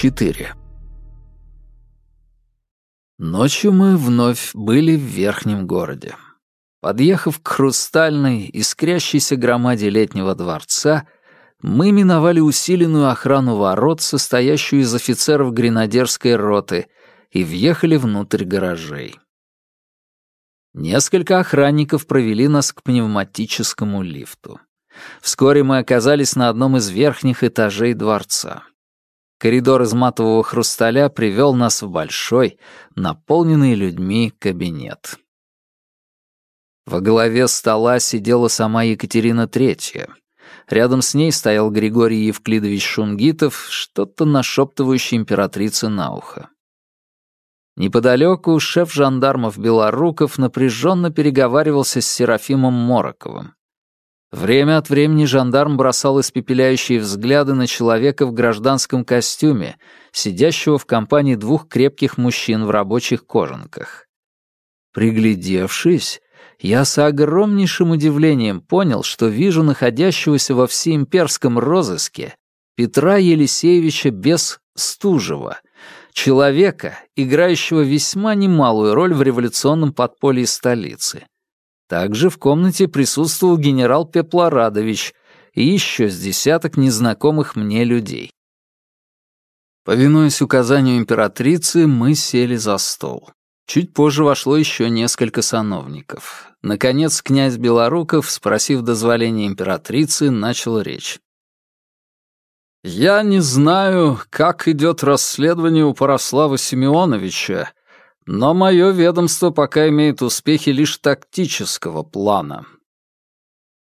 4. Ночью мы вновь были в верхнем городе. Подъехав к хрустальной, искрящейся громаде летнего дворца, мы миновали усиленную охрану ворот, состоящую из офицеров гренадерской роты, и въехали внутрь гаражей. Несколько охранников провели нас к пневматическому лифту. Вскоре мы оказались на одном из верхних этажей дворца. Коридор из матового хрусталя привел нас в большой, наполненный людьми кабинет. Во главе стола сидела сама Екатерина Третья. Рядом с ней стоял Григорий Евклидович Шунгитов, что-то нашептывающий императрице на ухо. Неподалеку шеф жандармов Белоруков напряженно переговаривался с Серафимом Мороковым. Время от времени жандарм бросал испепеляющие взгляды на человека в гражданском костюме, сидящего в компании двух крепких мужчин в рабочих кожанках. Приглядевшись, я с огромнейшим удивлением понял, что вижу находящегося во всеимперском розыске Петра Елисеевича без Стужева, человека, играющего весьма немалую роль в революционном подполье столицы — также в комнате присутствовал генерал Пеплорадович и еще с десяток незнакомых мне людей. Повинуясь указанию императрицы, мы сели за стол. Чуть позже вошло еще несколько сановников. Наконец, князь Белоруков, спросив дозволения императрицы, начал речь. «Я не знаю, как идет расследование у Параслава Семеновича, но мое ведомство пока имеет успехи лишь тактического плана».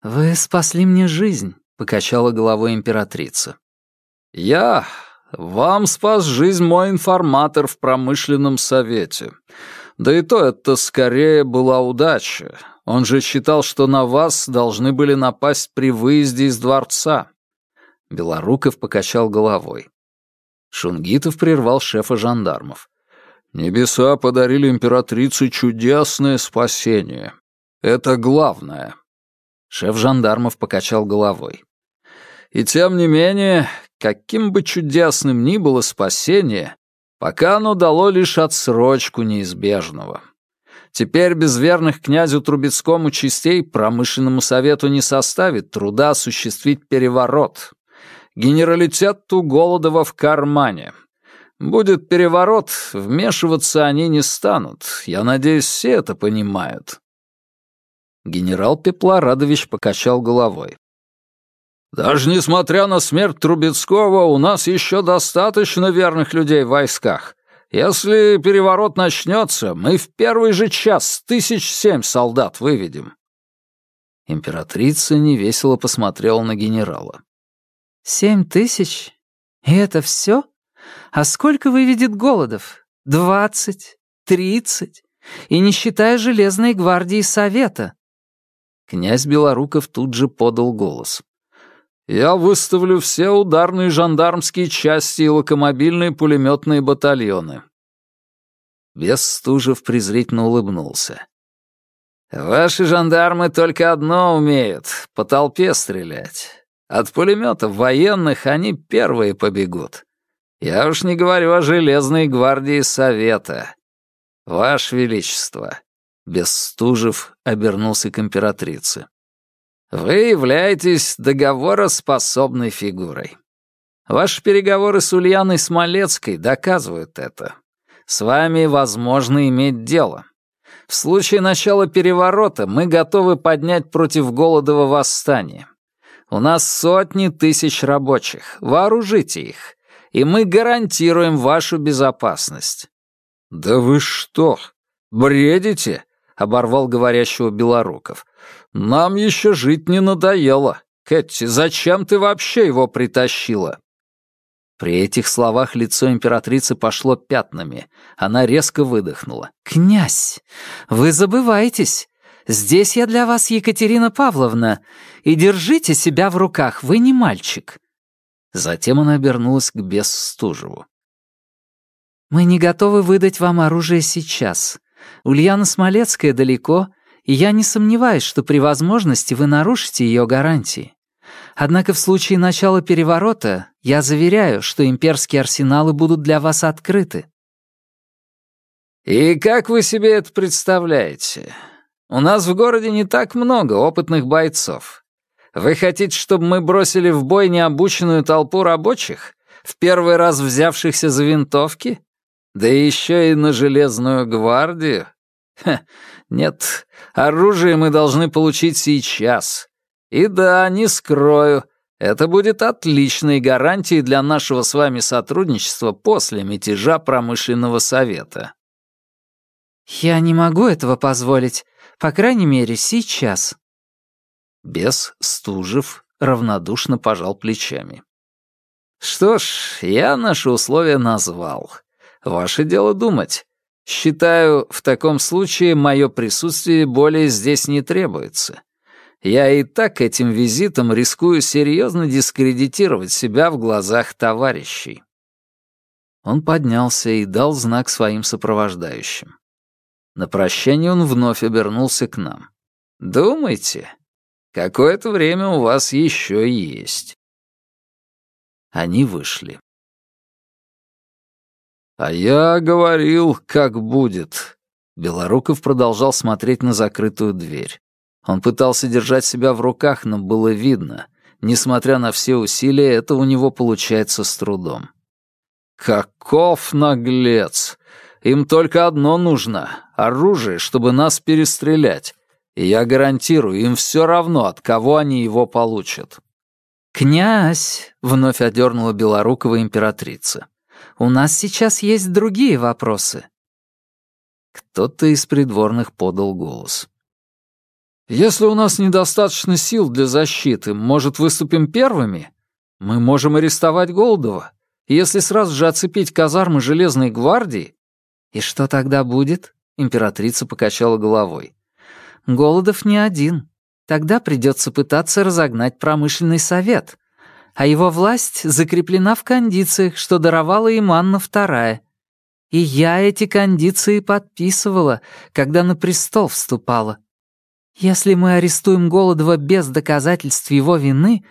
«Вы спасли мне жизнь», — покачала головой императрица. «Я? Вам спас жизнь мой информатор в промышленном совете. Да и то это скорее была удача. Он же считал, что на вас должны были напасть при выезде из дворца». Белоруков покачал головой. Шунгитов прервал шефа жандармов. Небеса подарили императрице чудесное спасение. Это главное. Шеф жандармов покачал головой. И тем не менее, каким бы чудесным ни было спасение, пока оно дало лишь отсрочку неизбежного. Теперь без верных князю Трубецкому частей промышленному совету не составит труда осуществить переворот. Генералитет у Голодова в кармане. Будет переворот, вмешиваться они не станут. Я надеюсь, все это понимают. Генерал Пеплорадович покачал головой. «Даже несмотря на смерть Трубецкого, у нас еще достаточно верных людей в войсках. Если переворот начнется, мы в первый же час тысяч семь солдат выведем». Императрица невесело посмотрела на генерала. «Семь тысяч? И это все?» А сколько выведет Голодов? Двадцать? Тридцать? И не считая Железной гвардии Совета. Князь Белоруков тут же подал голос. «Я выставлю все ударные жандармские части и локомобильные пулеметные батальоны». Бестужев презрительно улыбнулся. «Ваши жандармы только одно умеют — по толпе стрелять. От пулеметов военных они первые побегут. Я уж не говорю о Железной гвардии Совета. Ваше Величество, Бестужев обернулся к императрице. Вы являетесь договороспособной фигурой. Ваши переговоры с Ульяной Смолецкой доказывают это. С вами возможно иметь дело. В случае начала переворота мы готовы поднять против Голодова восстание. У нас сотни тысяч рабочих. Вооружите их и мы гарантируем вашу безопасность». «Да вы что, бредите?» — оборвал говорящего Белоруков. «Нам еще жить не надоело. Кэти, зачем ты вообще его притащила?» При этих словах лицо императрицы пошло пятнами. Она резко выдохнула. «Князь, вы забываетесь. Здесь я для вас Екатерина Павловна. И держите себя в руках, вы не мальчик. Затем она обернулась к Бесстужеву. «Мы не готовы выдать вам оружие сейчас. Ульяна Смолецкая далеко, и я не сомневаюсь, что при возможности вы нарушите ее гарантии. Однако в случае начала переворота Я заверяю, что имперские арсеналы будут для вас открыты». «И как вы себе это представляете? У нас в городе не так много опытных бойцов. Вы хотите, чтобы мы бросили в бой необученную толпу рабочих, в первый раз взявшихся за винтовки? Да еще и на Железную гвардию? Ха, нет, оружие мы должны получить сейчас. И да, не скрою, это будет отличной гарантией для нашего с вами сотрудничества после мятежа промышленного совета. Я не могу этого позволить, по крайней мере, сейчас. Бес Стужев равнодушно пожал плечами. Что ж, я наши условия назвал. Ваше дело думать. Считаю, в таком случае мое присутствие более здесь не требуется. Я и так этим визитом рискую серьезно дискредитировать себя в глазах товарищей». Он поднялся и дал знак своим сопровождающим. На прощание он вновь обернулся к нам. «Думайте, какое-то время у вас еще есть». Они вышли. «А я говорил, как будет». Белоруков продолжал смотреть на закрытую дверь. Он пытался держать себя в руках, но было видно. Несмотря на все усилия, это у него получается с трудом. «Каков наглец! Им только одно нужно — оружие, чтобы нас перестрелять. И я гарантирую, им все равно, от кого они его получат». «Князь!» — вновь одернула Белорукова императрица. У нас сейчас есть другие вопросы». Кто-то из придворных подал голос. «Если у нас недостаточно сил для защиты, может, выступим первыми? Мы можем арестовать Голдова. Если сразу же оцепить казармы Железной гвардии...» «И что тогда будет?» — императрица покачала головой. «Голодов не один. Тогда придется пытаться разогнать промышленный совет а его власть закреплена в кондициях, что даровала им Анна II. И я эти кондиции подписывала, когда на престол вступала. Если мы арестуем Голодова без доказательств его вины,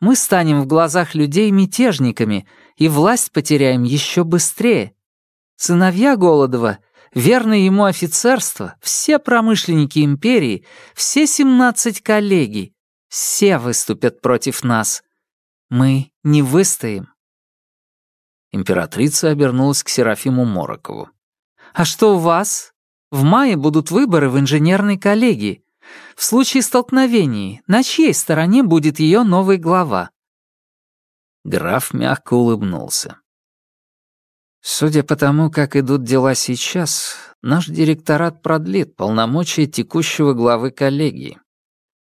мы станем в глазах людей мятежниками, и власть потеряем еще быстрее. Сыновья Голодова, верное ему офицерство, все промышленники империи, все семнадцать коллегий, все выступят против нас. Мы не выстоим». Императрица обернулась к Серафиму Морокову. «А что у вас? В мае будут выборы в инженерной коллегии. В случае столкновений, на чьей стороне будет ее новый глава?» Граф мягко улыбнулся. «Судя по тому, как идут дела сейчас, наш директорат продлит полномочия текущего главы коллегии.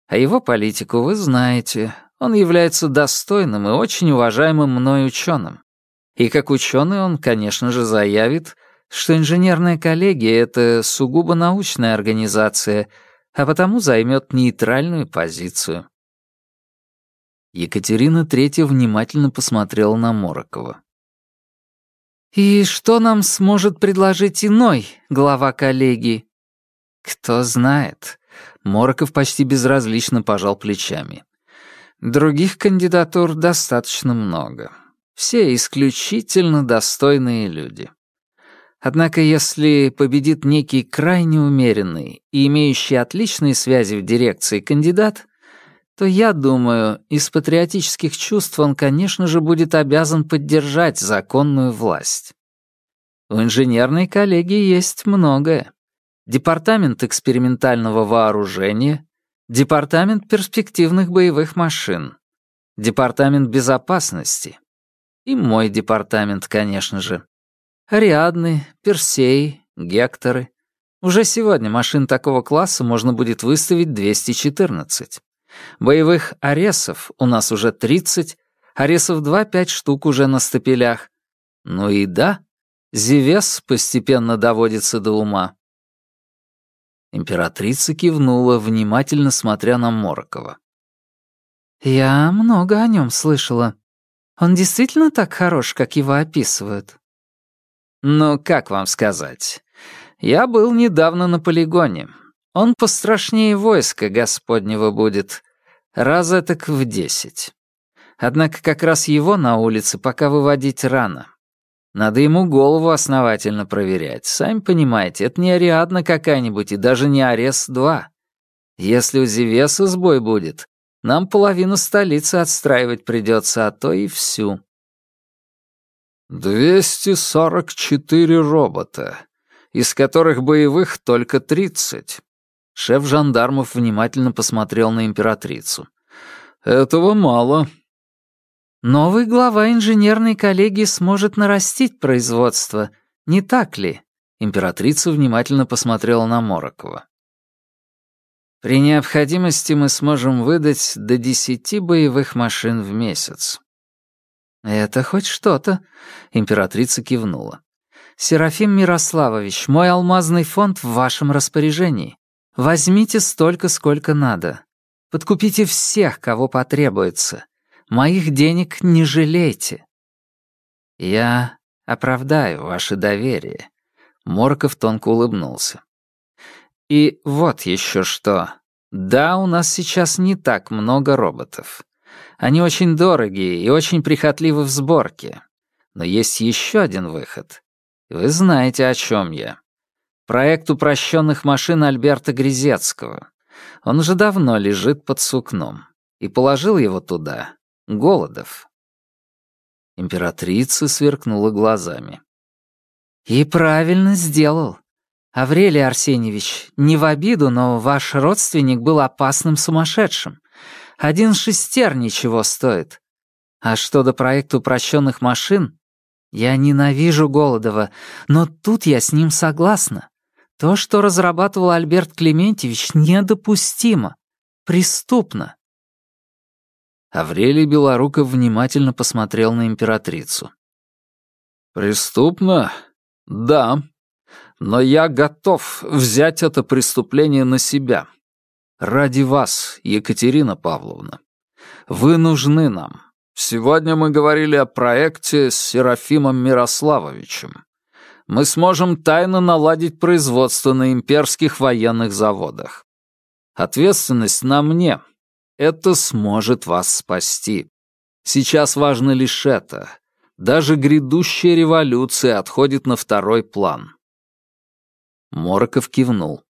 А его политику вы знаете, он является достойным и очень уважаемым мной ученым. И как ученый он, конечно же, заявит, что инженерная коллегия — это сугубо научная организация, а потому займет нейтральную позицию. Екатерина Третья внимательно посмотрела на Морокова. «И что нам сможет предложить иной глава коллегии?» «Кто знает». Мороков почти безразлично пожал плечами. Других кандидатур достаточно много. Все исключительно достойные люди. Однако если победит некий крайне умеренный и имеющий отличные связи в дирекции кандидат, то я думаю, из патриотических чувств он, конечно же, будет обязан поддержать законную власть. В инженерной коллегии есть многое. Департамент экспериментального вооружения, Департамент перспективных боевых машин. Департамент безопасности. И мой департамент, конечно же. Ариадны, Персей, Гекторы. Уже сегодня машин такого класса можно будет выставить 214. Боевых аресов у нас уже 30, аресов 2-5 штук уже на стапелях. Ну и да, Зевес постепенно доводится до ума. Императрица кивнула, внимательно смотря на Морокова. «Я много о нем слышала. Он действительно так хорош, как его описывают?» «Ну, как вам сказать? Я был недавно на полигоне. Он пострашнее войска Господнего будет. Раза так в десять. Однако как раз его на улице пока выводить рано. Надо ему голову основательно проверять. Сами понимаете, это не Ариадна какая-нибудь и даже не Арес-2. Если у Зевеса сбой будет, нам половину столицы отстраивать придется, а то и всю. «Двести сорок четыре робота, из которых боевых только тридцать». Шеф жандармов внимательно посмотрел на императрицу. «Этого мало. Новый глава инженерной коллегии сможет нарастить производство, не так ли? Императрица внимательно посмотрела на Морокова. При необходимости мы сможем выдать до десяти боевых машин в месяц. Это хоть что-то, императрица кивнула. Серафим Мирославович, мой алмазный фонд в вашем распоряжении. Возьмите столько, сколько надо. Подкупите всех, кого потребуется. Моих денег не жалейте. Я оправдаю ваше доверие. Морков тонко улыбнулся. И вот еще что. Да, у нас сейчас не так много роботов. Они очень дорогие и очень прихотливы в сборке. Но есть еще один выход. Вы знаете, о чем я. Проект упрощенных машин Альберта Грязецкого. Он уже давно лежит под сукном. И положил его туда Голодов. Императрица сверкнула глазами. «И правильно сделал. Аврелий Арсеньевич, не в обиду, но ваш родственник был опасным сумасшедшим. Один шестер ничего стоит. А что до проекта упрощенных машин? Я ненавижу Голодова, но тут я с ним согласна. То, что разрабатывал Альберт Клементьевич, недопустимо. Преступно. Аврелий Белоруков внимательно посмотрел на императрицу. «Преступно? Да. Но я готов взять это преступление на себя. Ради вас, Екатерина Павловна. Вы нужны нам. Сегодня мы говорили о проекте с Серафимом Мирославовичем. Мы сможем тайно наладить производство на имперских военных заводах. Ответственность на мне, это сможет вас спасти. Сейчас важно лишь это. Даже грядущая революция отходит на второй план. Мороков кивнул.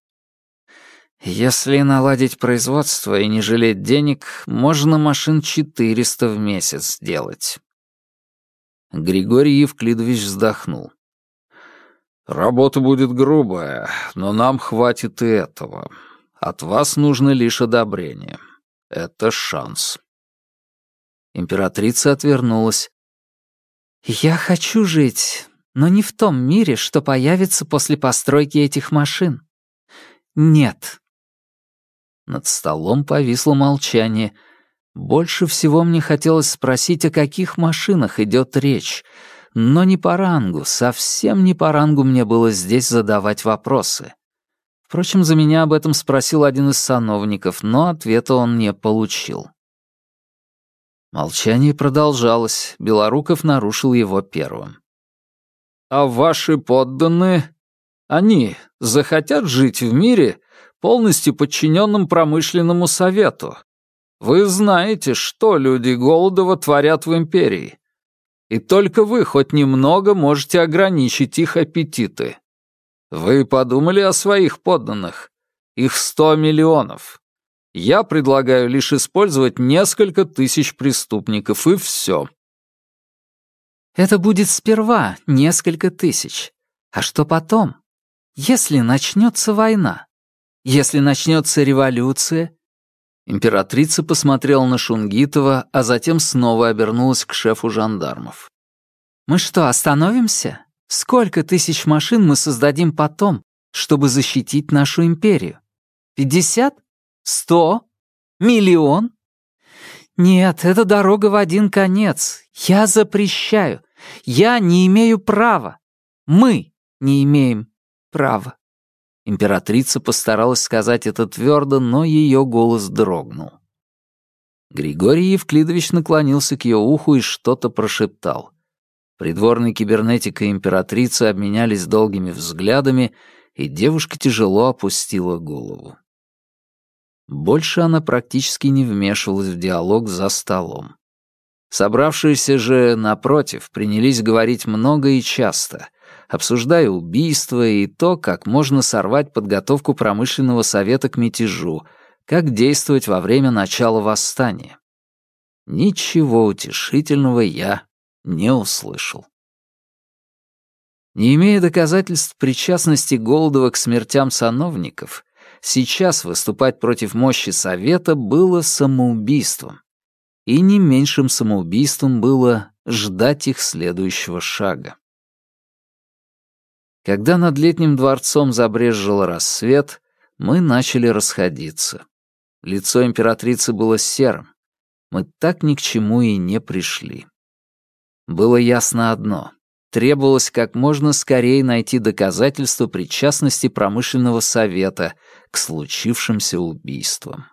Если наладить производство и не жалеть денег, можно машин 400 в месяц сделать. Григорий Евклидович вздохнул. Работа будет грубая, но нам хватит и этого. От вас нужно лишь одобрение. Это шанс. Императрица отвернулась. «Я хочу жить, но не в том мире, что появится после постройки этих машин. Нет». Над столом повисло молчание. Больше всего мне хотелось спросить, о каких машинах идет речь, но не по рангу, совсем не по рангу мне было здесь задавать вопросы. Впрочем, за меня об этом спросил один из сановников, но ответа он не получил. Молчание продолжалось, Белоруков нарушил его первым. «А ваши подданные? Они захотят жить в мире, полностью подчиненном промышленному совету? Вы знаете, что люди Голодова творят в империи. И только вы хоть немного можете ограничить их аппетиты. Вы подумали о своих подданных? Их сто миллионов. Я предлагаю лишь использовать несколько тысяч преступников, и все. Это будет сперва несколько тысяч. А что потом? Если начнется война? Если начнется революция? Императрица посмотрела на Шунгитова, а затем снова обернулась к шефу жандармов. «Мы что, остановимся? Сколько тысяч машин мы создадим потом, чтобы защитить нашу империю? Пятьдесят? Сто? Миллион? Нет, это дорога в один конец. Я запрещаю. Я не имею права. Мы не имеем права. Императрица постаралась сказать это твердо, но ее голос дрогнул. Григорий Евклидович наклонился к ее уху и что-то прошептал. Придворный кибернетик и императрица обменялись долгими взглядами, и девушка тяжело опустила голову. Больше она практически не вмешивалась в диалог за столом. Собравшиеся же, напротив, принялись говорить много и часто, обсуждая убийство и то, как можно сорвать подготовку промышленного совета к мятежу, как действовать во время начала восстания. Ничего утешительного я не услышал. Не имея доказательств причастности Голдова к смертям сановников, сейчас выступать против мощи Совета было самоубийством. И не меньшим самоубийством было ждать их следующего шага. Когда над летним дворцом забрезжил рассвет, мы начали расходиться. Лицо императрицы было серым. Мы так ни к чему и не пришли. Было ясно одно. Требовалось как можно скорее найти доказательства причастности промышленного совета к случившимся убийствам.